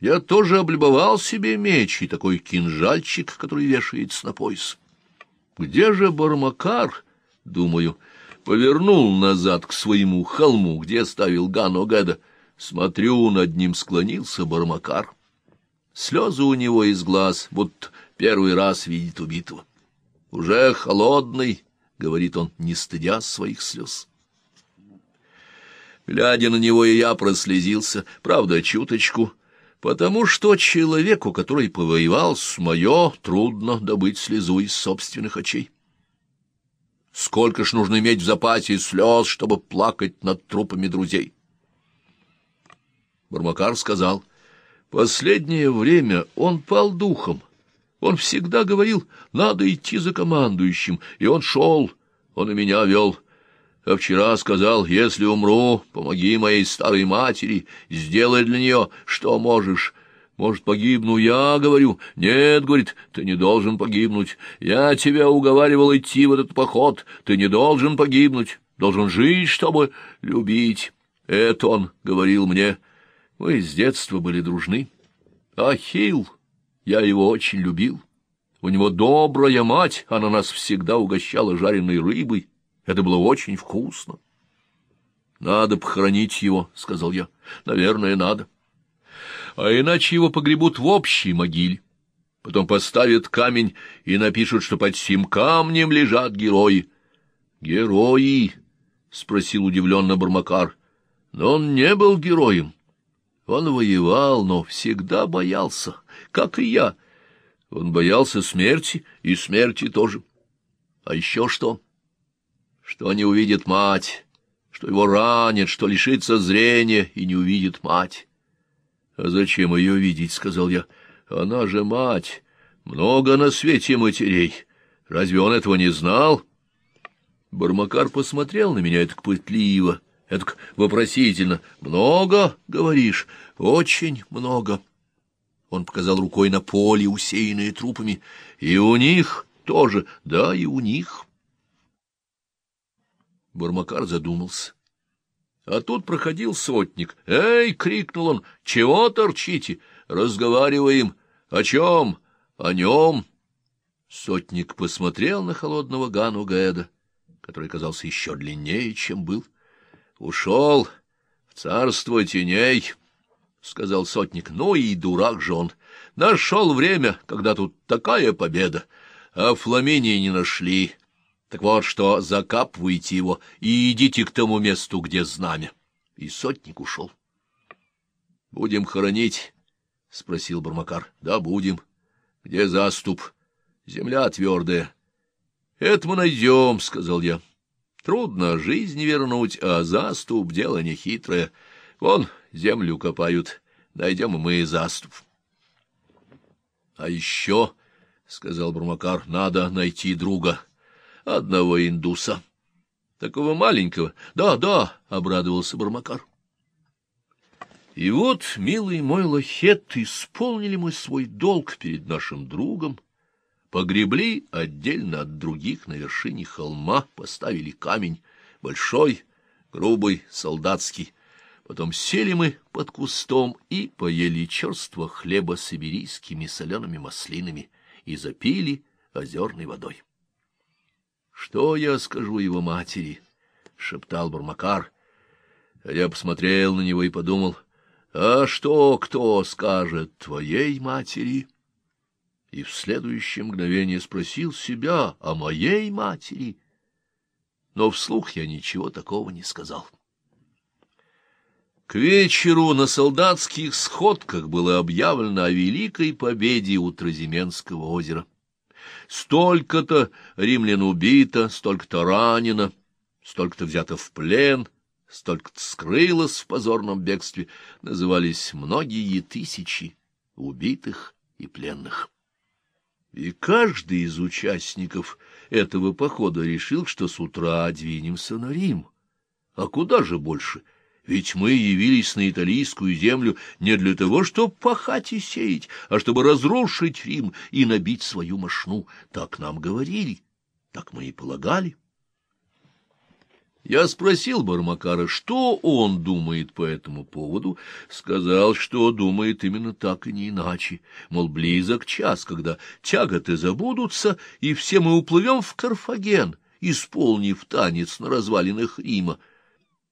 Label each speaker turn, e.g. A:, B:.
A: Я тоже облюбовал себе меч и такой кинжальчик, который вешается на пояс. Где же Бармакар, думаю, повернул назад к своему холму, где ставил Гану Геда. Смотрю, над ним склонился Бармакар. Слезы у него из глаз, вот первый раз видит убитого. Уже холодный, — говорит он, не стыдя своих слез. Глядя на него, и я прослезился, правда, чуточку, потому что человеку, который повоевал с мое, трудно добыть слезу из собственных очей. Сколько ж нужно иметь в запасе слез, чтобы плакать над трупами друзей? Бармакар сказал, последнее время он пал духом. Он всегда говорил, надо идти за командующим, и он шел, он и меня вел. А вчера сказал, если умру, помоги моей старой матери, сделай для нее, что можешь. Может, погибну я, говорю. Нет, говорит, ты не должен погибнуть. Я тебя уговаривал идти в этот поход. Ты не должен погибнуть, должен жить, чтобы любить. Это он говорил мне. Мы с детства были дружны. Ахилл, я его очень любил. У него добрая мать, она нас всегда угощала жареной рыбой. Это было очень вкусно. «Надо похоронить его», — сказал я. «Наверное, надо» а иначе его погребут в общей могиле. Потом поставят камень и напишут, что под сим камнем лежат герои. — Герои? — спросил удивленно Бармакар. — Но он не был героем. Он воевал, но всегда боялся, как и я. Он боялся смерти, и смерти тоже. А еще что? Что не увидит мать, что его ранят, что лишится зрения и не увидит мать. «А зачем ее видеть?» — сказал я. «Она же мать. Много на свете матерей. Разве он этого не знал?» Бармакар посмотрел на меня так пытливо, так вопросительно. «Много, говоришь? Очень много». Он показал рукой на поле, усеянное трупами. «И у них тоже, да, и у них». Бармакар задумался. А тут проходил сотник. «Эй!» — крикнул он. «Чего торчите? Разговариваем. О чем? О нем?» Сотник посмотрел на холодного Гану Гаэда, который казался еще длиннее, чем был. «Ушел в царство теней», — сказал сотник. «Ну и дурак же он. Нашел время, когда тут такая победа, а Фламинии не нашли». Так вот что, закапывайте его и идите к тому месту, где знамя. И сотник ушел. — Будем хоронить? — спросил Бармакар. — Да, будем. — Где заступ? — Земля твердая. — Это мы найдем, — сказал я. — Трудно жизнь вернуть, а заступ — дело нехитрое. Вон землю копают, найдем и мы заступ. — А еще, — сказал Бармакар, — надо найти друга. — одного индуса. Такого маленького. Да, да, — обрадовался Бармакар. И вот, милый мой лохет, исполнили мы свой долг перед нашим другом, погребли отдельно от других на вершине холма, поставили камень, большой, грубый, солдатский. Потом сели мы под кустом и поели черство хлеба с сибирийскими солеными маслинами и запили озерной водой. Что я скажу его матери? — шептал Бармакар. Я посмотрел на него и подумал, а что кто скажет твоей матери? И в следующее мгновение спросил себя о моей матери. Но вслух я ничего такого не сказал. К вечеру на солдатских сходках было объявлено о великой победе у Тразименского озера. Столько-то римлян убито, столько-то ранено, столько-то взято в плен, столько-то скрылось в позорном бегстве, назывались многие тысячи убитых и пленных. И каждый из участников этого похода решил, что с утра двинемся на Рим. А куда же больше — ведь мы явились на италийскую землю не для того, чтобы пахать и сеять, а чтобы разрушить Рим и набить свою мошну. Так нам говорили, так мы и полагали. Я спросил Бармакара, что он думает по этому поводу, сказал, что думает именно так и не иначе, мол, близок час, когда тяготы забудутся, и все мы уплывем в Карфаген, исполнив танец на развалинах Рима,